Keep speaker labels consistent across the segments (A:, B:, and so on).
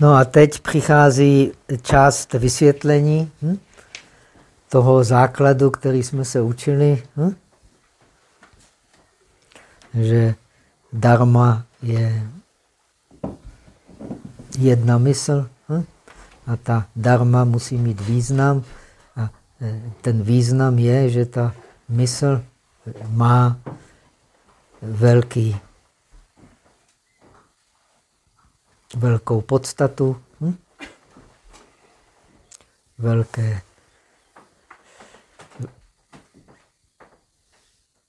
A: No a teď přichází část vysvětlení hm? toho základu, který jsme se učili, hm? že dharma je jedna mysl hm? a ta dharma musí mít význam a e, ten význam je, že ta mysl má velký, velkou podstatu, hm? velké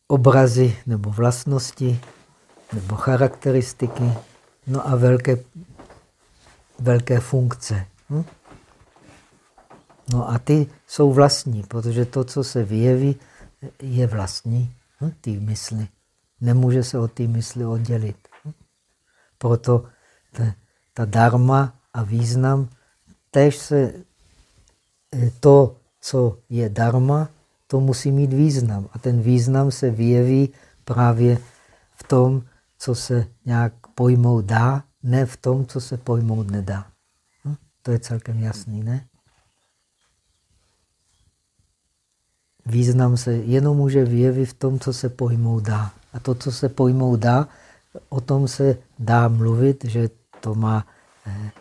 A: obrazy nebo vlastnosti nebo charakteristiky, no a velké, velké funkce. Hm? No a ty jsou vlastní, protože to, co se vyjeví, je vlastní hm? ty mysli. Nemůže se od té mysli oddělit. Hm? Proto ta, dharma a význam, tež se eh, to, co je dharma, to musí mít význam. A ten význam se vyjeví právě v tom, co se nějak pojmout dá, ne v tom, co se pojmout nedá. Hm? To je celkem jasný, ne? Význam se jenom může vyjevit v tom, co se pojmout dá. A to, co se pojmout dá, o tom se dá mluvit, že to má eh,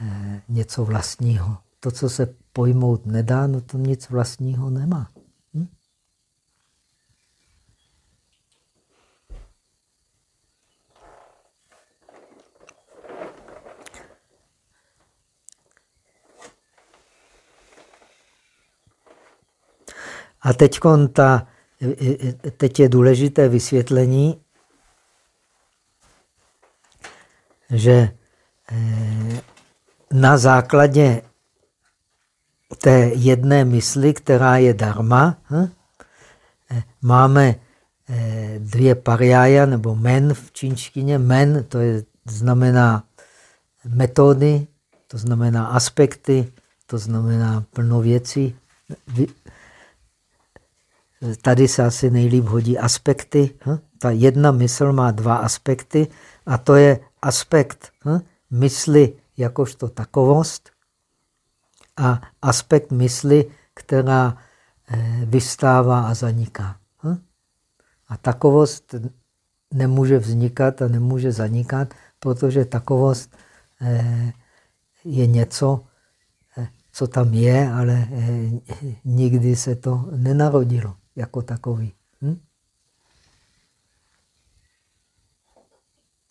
A: eh, něco vlastního. To, co se pojmout nedá, no to nic vlastního nemá. Hm? A teď, ta, teď je důležité vysvětlení, že eh, na základě té jedné mysli, která je dharma, hm, eh, máme eh, dvě pariája, nebo men v čínštině. Men to je, znamená metody, to znamená aspekty, to znamená plno věcí. Tady se asi nejlíp hodí aspekty. Hm? Ta jedna mysl má dva aspekty a to je aspekt hm? mysli jakožto takovost a aspekt mysli, která eh, vystává a zaniká. Hm? A takovost nemůže vznikat a nemůže zanikat, protože takovost eh, je něco, eh, co tam je, ale nikdy se to nenarodilo jako takový. Hm?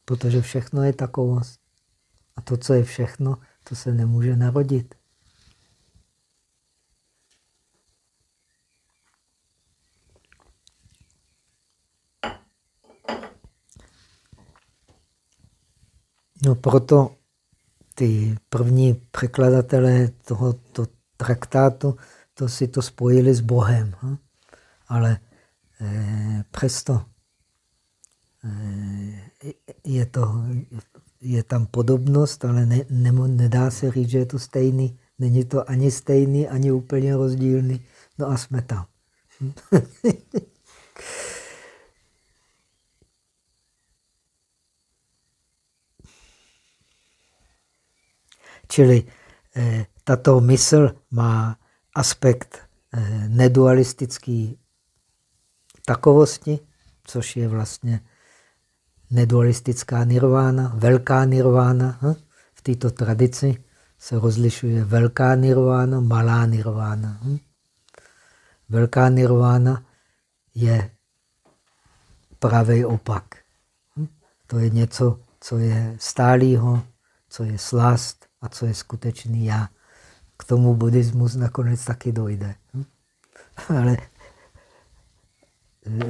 A: Protože všechno je takovost. A to, co je všechno, to se nemůže narodit. No proto ty první překladatelé tohoto traktátu to si to spojili s Bohem. Hm? Ale eh, přesto je, to, je tam podobnost, ale ne, ne, nedá se říct, že je to stejný. Není to ani stejný, ani úplně rozdílný. No a jsme tam. Čili eh, tato mysl má aspekt eh, nedualistický takovosti, což je vlastně nedualistická nirvána, velká nirvána. Hm? V této tradici se rozlišuje velká nirvána, malá nirvána. Hm? Velká nirvána je pravý opak. Hm? To je něco, co je stálýho, co je slast a co je skutečný já. K tomu buddhismus nakonec taky dojde. Ale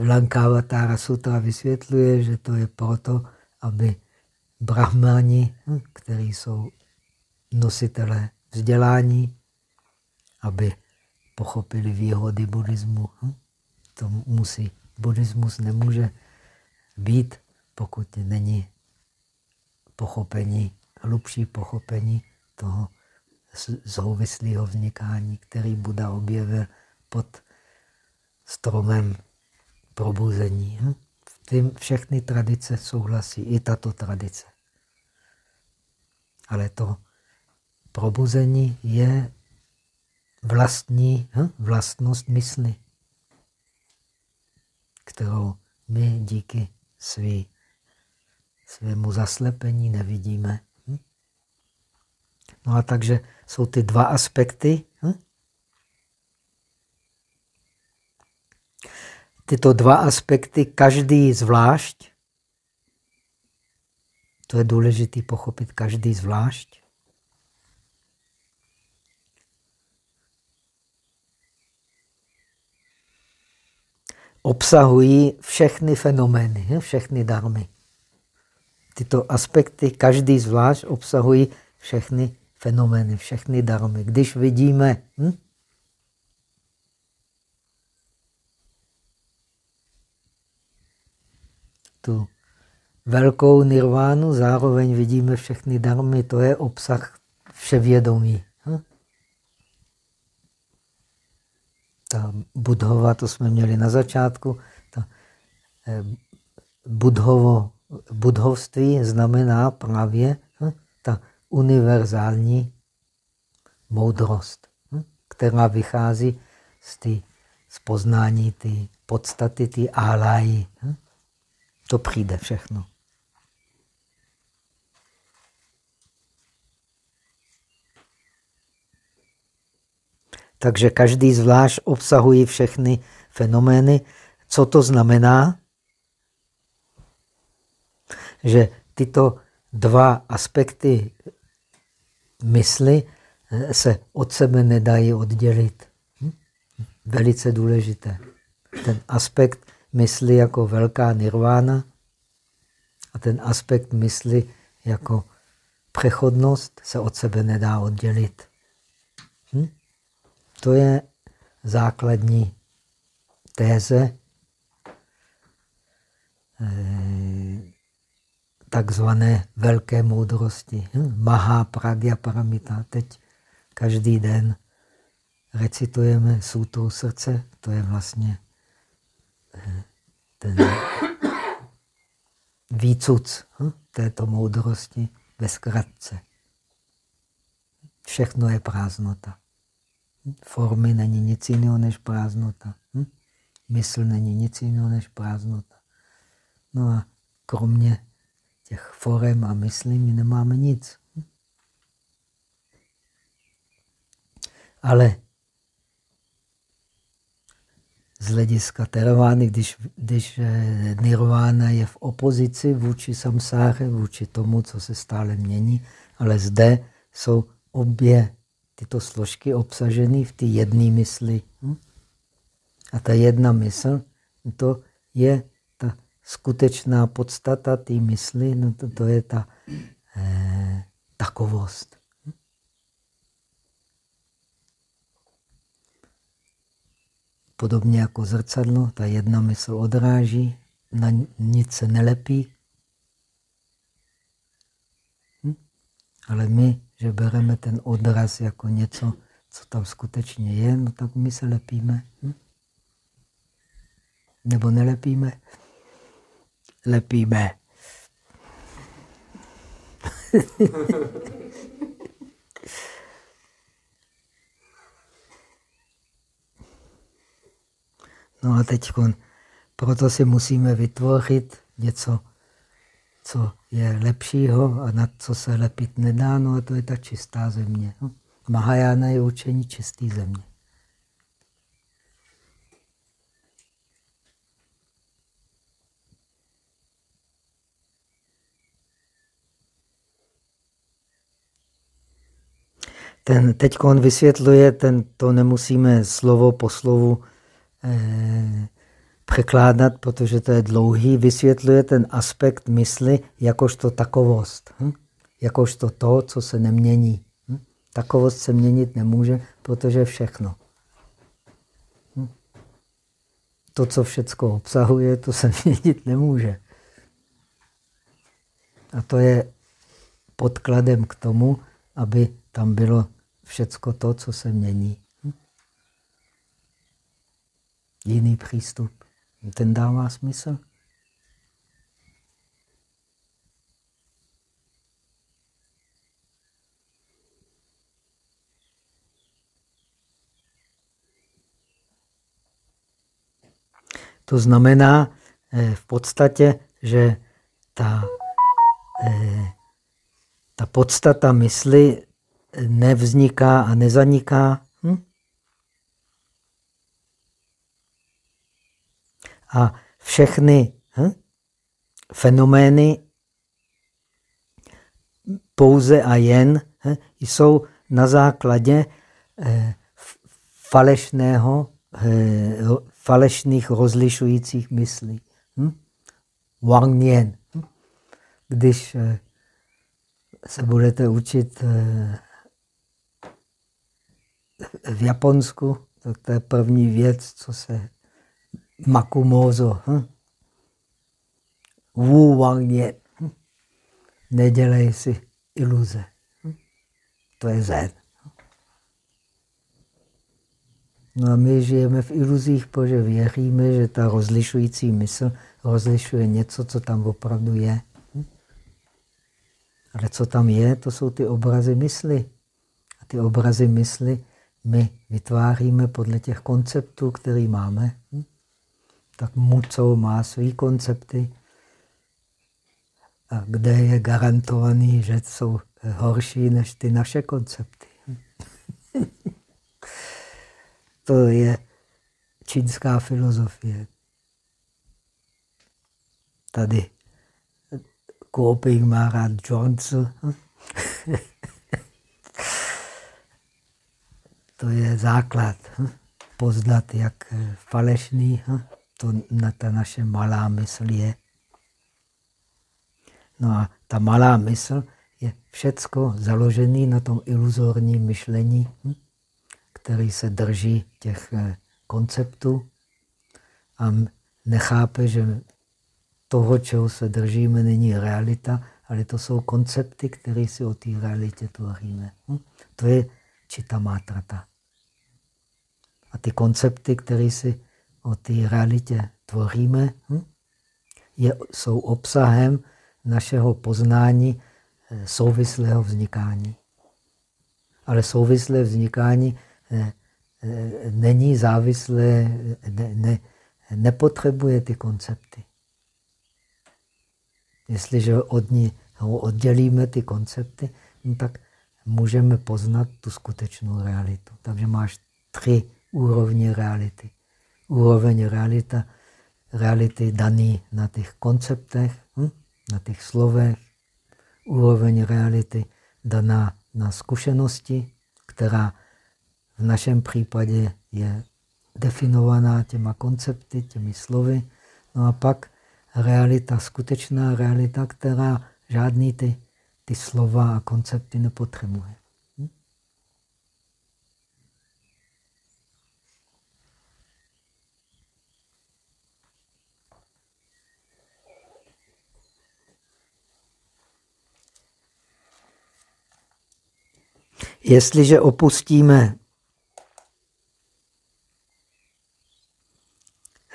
A: Lankavatara Sutra vysvětluje, že to je proto, aby brahmani, hm, kteří jsou nositelé vzdělání, aby pochopili výhody buddhismu. Hm. To musí. Buddhismus nemůže být, pokud není pochopení, hlubší pochopení toho souvislého vznikání, který Buda objevil pod stromem probuzení. Hm? Tím všechny tradice souhlasí, i tato tradice. Ale to probuzení je vlastní hm, vlastnost mysli, kterou my díky svý, svému zaslepení nevidíme. Hm? No a takže jsou ty dva aspekty. Hm? Tyto dva aspekty, každý zvlášť, to je důležité pochopit, každý zvlášť, obsahují všechny fenomény, všechny darmy. Tyto aspekty, každý zvlášť, obsahují všechny fenomény, všechny darmy. Když vidíme hm, tu velkou nirvánu, zároveň vidíme všechny darmy, to je obsah vševědomí. ta budhova, to jsme měli na začátku, ta eh, budhovo, budhovství znamená právě hm, ta univerzální moudrost, hm, která vychází z, ty, z poznání ty podstaty, ty álají. Hm. To přijde všechno. Takže každý zvlášť obsahuje všechny fenomény. Co to znamená? Že tyto dva aspekty mysli se od sebe nedají oddělit. Hm? Velice důležité. Ten aspekt mysli jako velká nirvána a ten aspekt mysli jako přechodnost se od sebe nedá oddělit. Hm? To je základní téze eh, takzvané velké moudrosti. Hm? Maha Pragya Paramita. Teď každý den recitujeme sutru srdce. To je vlastně ten výcuc hm? této moudrosti ve zkratce. Všechno je prázdnota. Formy není nic jiného než prázdnota. Hm? Mysl není nic jiného než prázdnota. No a kromě těch forem a myslí my nemáme nic. Hm? Ale z hlediska teravány, když, když eh, nirvána je v opozici vůči samsáře, vůči tomu, co se stále mění, ale zde jsou obě tyto složky obsaženy v té jedné mysli. Hm? A ta jedna mysl, to je ta skutečná podstata té mysli, no to, to je ta eh, takovost. Podobně jako zrcadlo, ta jedna mysl odráží, na nic se nelepí. Hm? Ale my že bereme ten odraz jako něco, co tam skutečně je, no tak my se lepíme. Hm? Nebo nelepíme? Lepíme. no a teď proto si musíme vytvořit něco, co je lepšího a na co se lepit nedá, no a to je ta čistá země. No. Mahajana je učení čistý země. Ten, teď on vysvětluje, ten, to nemusíme slovo po slovu překládat, protože to je dlouhý, vysvětluje ten aspekt mysli jakožto takovost. Hm? Jakožto to, co se nemění. Hm? Takovost se měnit nemůže, protože všechno. Hm? To, co všechno obsahuje, to se měnit nemůže. A to je podkladem k tomu, aby tam bylo všecko to, co se mění jiný přístup. Ten dává smysl. To znamená eh, v podstatě, že ta, eh, ta podstata mysli nevzniká a nezaniká, A všechny hm, fenomény pouze a jen hm, jsou na základě eh, falešného, eh, falešných rozlišujících myslí. Hm? Wang Nian. Hm? Když eh, se budete učit eh, v Japonsku, tak to je první věc, co se Makumozo. Hm? Wu Wang Nian. Hm? Nedělej si iluze. Hm? To je zen. No a my žijeme v iluzích, protože věříme, že ta rozlišující mysl rozlišuje něco, co tam opravdu je. Ale co tam je, to jsou ty obrazy mysli. A ty obrazy mysli my vytváříme podle těch konceptů, které máme. Hm? Tak Muco má své koncepty, a kde je garantovaný, že jsou horší než ty naše koncepty. to je čínská filozofie. Tady Kuoping má rád Jones. to je základ. Poznat, jak falešný to na ta naše malá mysl je. No a ta malá mysl je všecko založené na tom iluzorním myšlení, hm, který se drží těch eh, konceptů a nechápe, že toho, čeho se držíme, není realita, ale to jsou koncepty, které si o té realitě tvoříme. Hm? To je čita mátrata. A ty koncepty, které si o té realitě tvoříme, hm? je, jsou obsahem našeho poznání eh, souvislého vznikání. Ale souvislé vznikání eh, eh, není závislé, ne, ne, nepotřebuje ty koncepty. Jestliže od ní oddělíme ty koncepty, no tak můžeme poznat tu skutečnou realitu. Takže máš tři úrovně reality. Úroveň realita, reality daný na těch konceptech, hm? na těch slovech, úroveň reality daná na zkušenosti, která v našem případě je definovaná těma koncepty, těmi slovy. No a pak realita, skutečná realita, která žádný ty, ty slova a koncepty nepotřebuje. Hm? Jestliže opustíme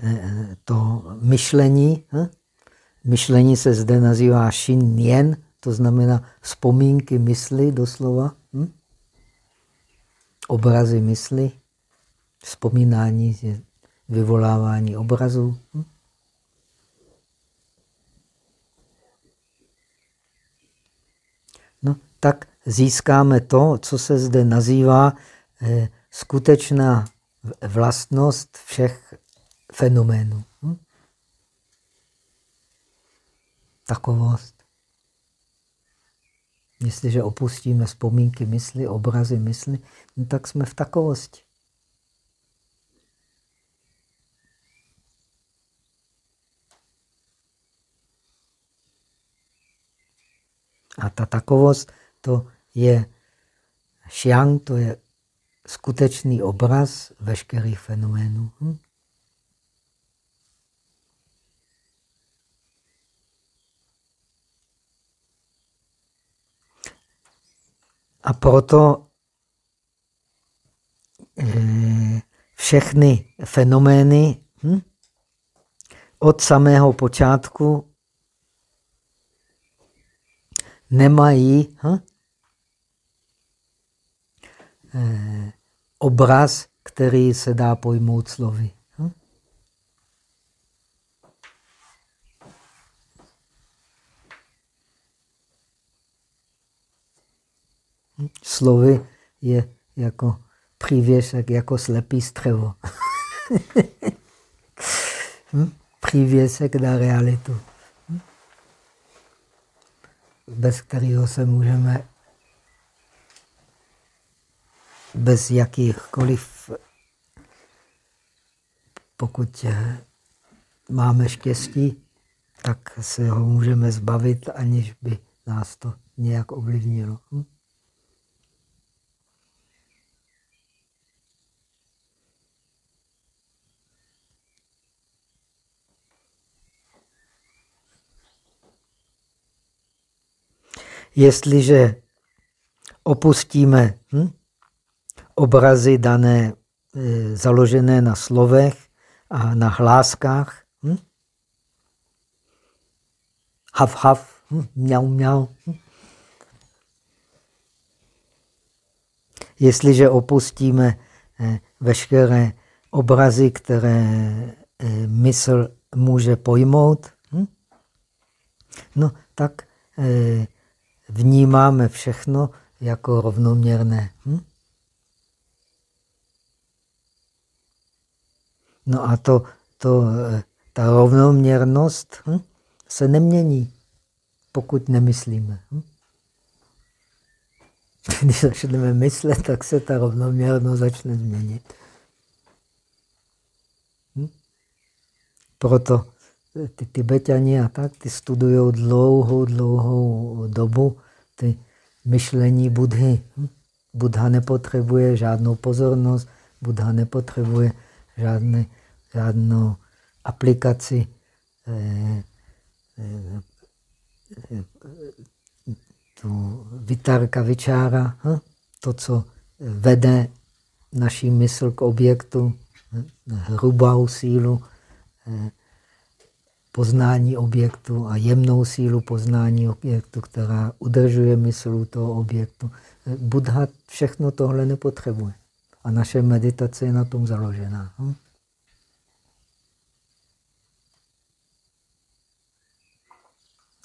A: Eh, to myšlení. Hm? Myšlení se zde nazývá Shin Yen, to znamená vzpomínky mysli doslova. Hm? Obrazy mysli, vzpomínání vyvolávání obrazů. Hm? No, tak získáme to, co se zde nazývá eh, skutečná vlastnost všech fenoménu. Hm? Takovost. Jestliže opustíme vzpomínky mysli, obrazy mysli, no tak jsme v takovosti. A ta takovost, to je šiang, to je skutečný obraz veškerých fenoménů. Hm? A proto eh, všechny fenomény hm, od samého počátku nemají hm, Eh, obraz, který se dá pojmout slovy. Hm? Slovy je jako přívěšek, jako slepý střevo. hm? Přívěsek na realitu, hm? bez kterého se můžeme bez jakýchkoliv, pokud máme štěstí, tak se ho můžeme zbavit, aniž by nás to nějak ovlivnilo. Hm? Jestliže opustíme hm, obrazy dané, e, založené na slovech a na hláskách, hm, hav, hav, hm, mňau, mňau. Hm. Jestliže opustíme eh, veškeré obrazy, které eh, mysl může pojmout, hm? no tak vnímáme všechno jako rovnoměrné. Hm? No a to, to, ta rovnoměrnost hm? se nemění, pokud nemyslíme. Hm? Když začneme myslet, tak se ta rovnoměrnost začne změnit. Hm? Proto ty Tibetani a tak, ty studují dlouhou, dlouhou dobu ty myšlení Budhy. Hm? Buddha nepotřebuje žádnou pozornost, Buddha nepotřebuje žádné, žádnou aplikaci eh, eh, tu vytárka vyčára, hm? to, co vede naší mysl k objektu, hm? hrubou sílu, eh, poznání objektu a jemnou sílu poznání objektu, která udržuje mysl toho objektu. Buddha všechno tohle nepotřebuje. A naše meditace je na tom založená. Hm?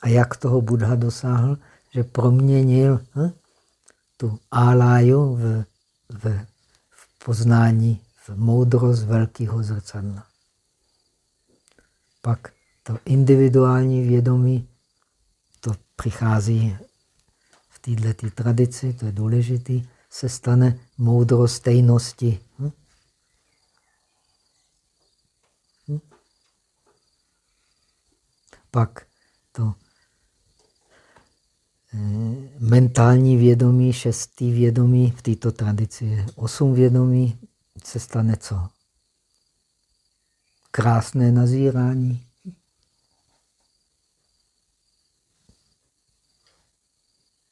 A: A jak toho Buddha dosáhl? Že proměnil hm, tu áláju v, v, v poznání, v moudrost velkého zrcadla. Pak to individuální vědomí, to přichází v této tradici, to je důležité, se stane moudrost stejnosti. Hm? Hm? Pak to mentální vědomí, šestý vědomí, v této tradici je osm vědomí, se stane co? Krásné nazírání.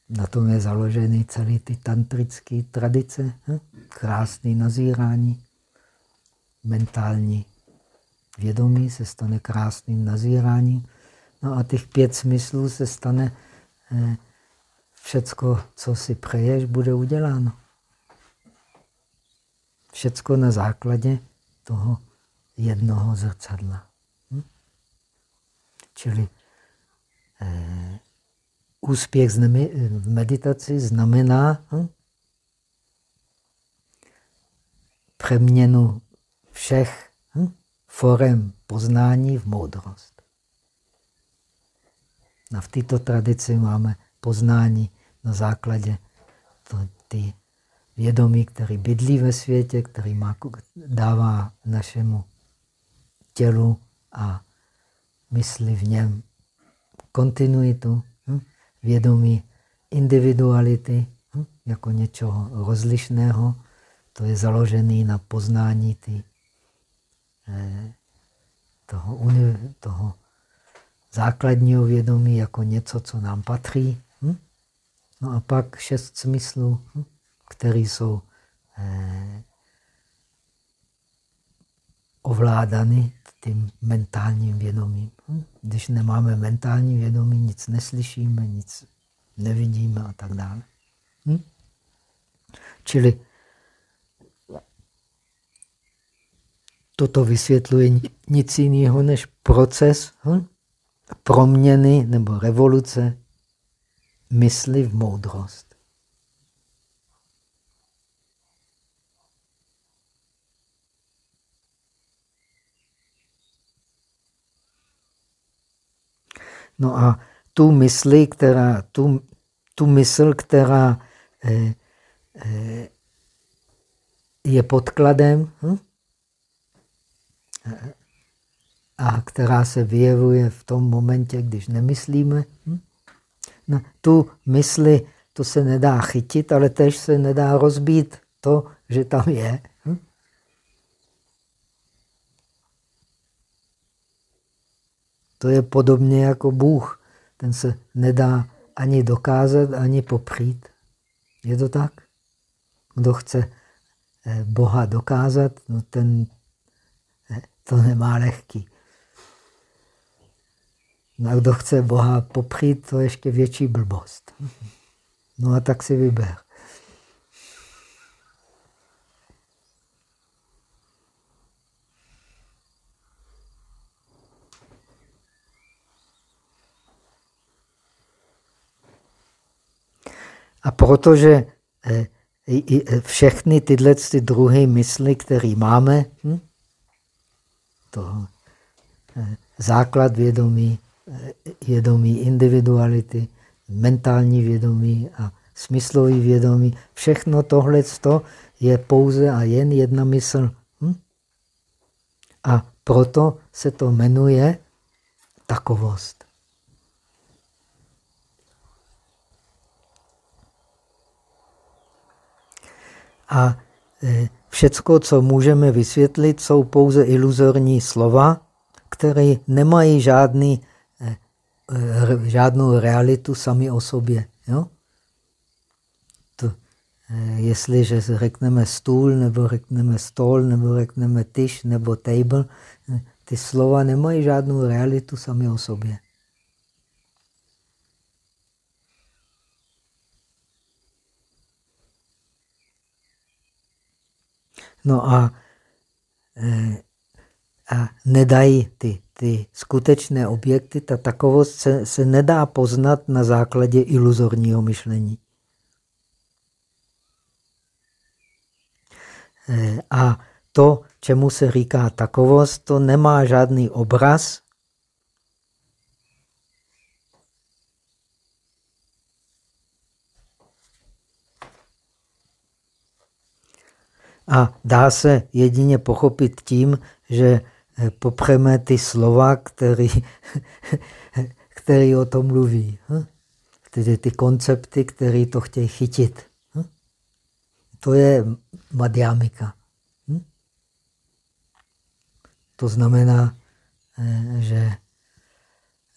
A: Na tom je založený celý ty tantrické tradice. Hm? Krásný nazírání, mentální vědomí se stane krásným nazíráním. No a těch pět smyslů se stane eh, všecko, co si přeješ, bude uděláno. Všecko na základě toho jednoho zrcadla. Hm? Čili eh, úspěch v meditaci znamená hm, přeměnu všech hm, forem poznání v moudrost. A v této tradici máme poznání na základě to, ty vědomí, který bydlí ve světě, který má, dává našemu tělu a mysli v něm kontinuitu vědomí individuality hm, jako něčeho rozlišného, to je založený na poznání ty, eh, toho, toho základního vědomí jako něco, co nám patří. No a pak šest smyslů, hm, které jsou eh, ovládány tím mentálním vědomím. Hm? Když nemáme mentální vědomí, nic neslyšíme, nic nevidíme a tak dále. Hm? Čili toto vysvětluje nic jiného než proces hm? proměny nebo revoluce mysli v moudrost. No a tu mysli, která, tu, tu mysl, která eh, eh, je podkladem hm? a která se vyjevuje v tom momentě, když nemyslíme, hm? Tu mysli, to se nedá chytit, ale tež se nedá rozbít to, že tam je. Hm? To je podobně jako Bůh. Ten se nedá ani dokázat, ani popřít. Je to tak? Kdo chce eh, Boha dokázat, no ten eh, to nemá lehký. No a kdo chce Boha popřít, to je ještě větší blbost. No a tak si vyber. A protože eh, eh, všechny tyhle ty druhy mysli, které máme, hm? to eh, základ vědomí, vědomí individuality, mentální vědomí a smyslový vědomí, všechno tohle je pouze a jen jedna mysl. Hm? A proto se to jmenuje takovost. A e, všecko, co můžeme vysvětlit, jsou pouze iluzorní slova, které nemají žádný, žádnou realitu sami o sobě. Jo? To, jestliže řekneme stůl, nebo řekneme stol, nebo řekneme tyš, nebo table, ty slova nemají žádnou realitu sami o sobě. No a, a nedají ty, ty skutečné objekty, ta takovost se, se nedá poznat na základě iluzorního myšlení. E, a to, čemu se říká takovost, to nemá žádný obraz, A dá se jedině pochopit tím, že popřeme ty slova, který, který o tom mluví. Hm? Tedy ty koncepty, které to chtějí chytit. Hm? To je madhyamika. Hm? To znamená, eh, že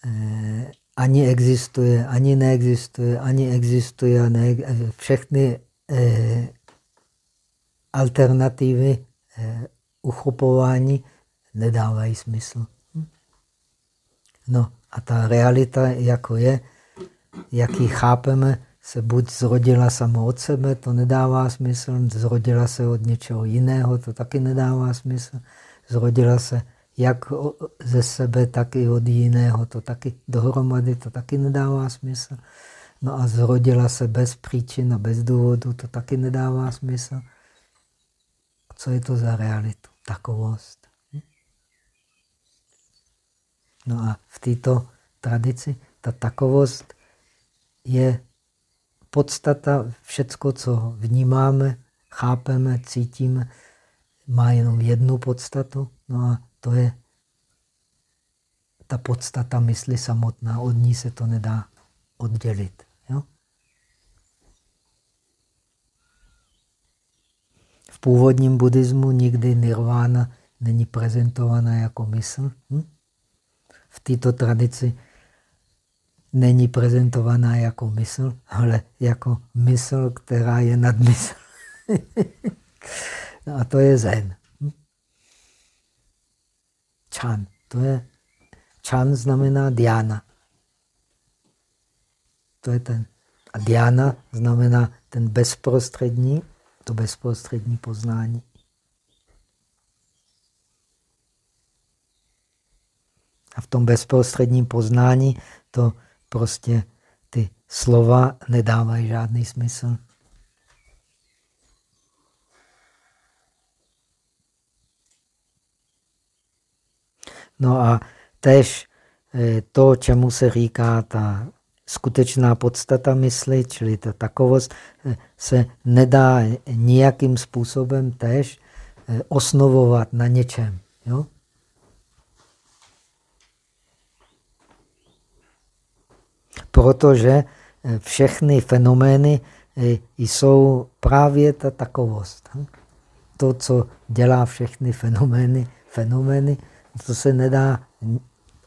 A: eh, ani existuje, ani neexistuje, ani existuje ne, všechny alternativy eh, uchopování nedávají smysl. No a ta realita, jako je, jak ji chápeme, se buď zrodila samo od sebe, to nedává smysl, zrodila se od něčeho jiného, to taky nedává smysl, zrodila se jak ze sebe, tak i od jiného, to taky dohromady, to taky nedává smysl. No a zrodila se bez příčin a bez důvodu, to taky nedává smysl. Co je to za realitu? Takovost. Hm? No a v této tradici ta takovost je podstata, všecko, co vnímáme, chápeme, cítíme, má jenom jednu podstatu, no a to je ta podstata mysli samotná, od ní se to nedá oddělit. Jo? V původním buddhismu nikdy nirvana není prezentovaná jako mysl. Hm? V této tradici není prezentovaná jako mysl, ale jako mysl, která je nad mysl. no a to je zen. Chan. To je, chan znamená diana. To je ten. A diana znamená ten bezprostřední to bezprostřední poznání. A v tom bezprostředním poznání to prostě ty slova nedávají žádný smysl. No a tež eh, to, čemu se říká ta skutečná podstata mysli, čili ta takovost, eh, se nedá nijakým způsobem tež eh, osnovovat na něčem. Jo? Protože všechny fenomény jsou právě ta takovost. Hm? To, co dělá všechny fenomény, fenomény, to se nedá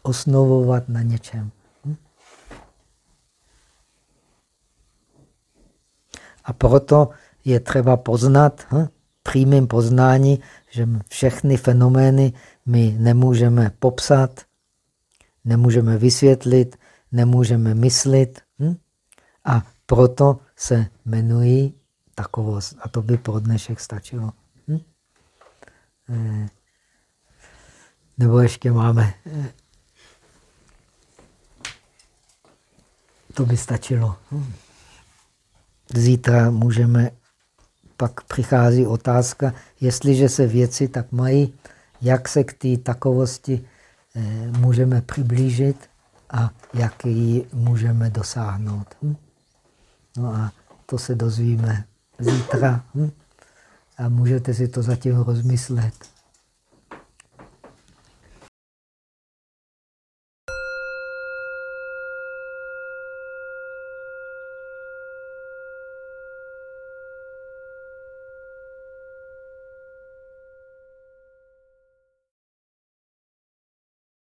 A: osnovovat na něčem. Hm? A proto je třeba poznat, hm? přímým poznání, že všechny fenomény my nemůžeme popsat, nemůžeme vysvětlit, nemůžeme myslit. Hm? A proto se jmenují takovost. A to by pro dnešek stačilo. Hm? Eh, nebo ještě máme. Eh, to by stačilo. Hm? Zítra můžeme, pak přichází otázka, jestliže se věci tak mají, jak se k té takovosti eh, můžeme přiblížit a jak ji můžeme dosáhnout. Hm? No a to se dozvíme zítra. Hm? A můžete si to zatím rozmyslet.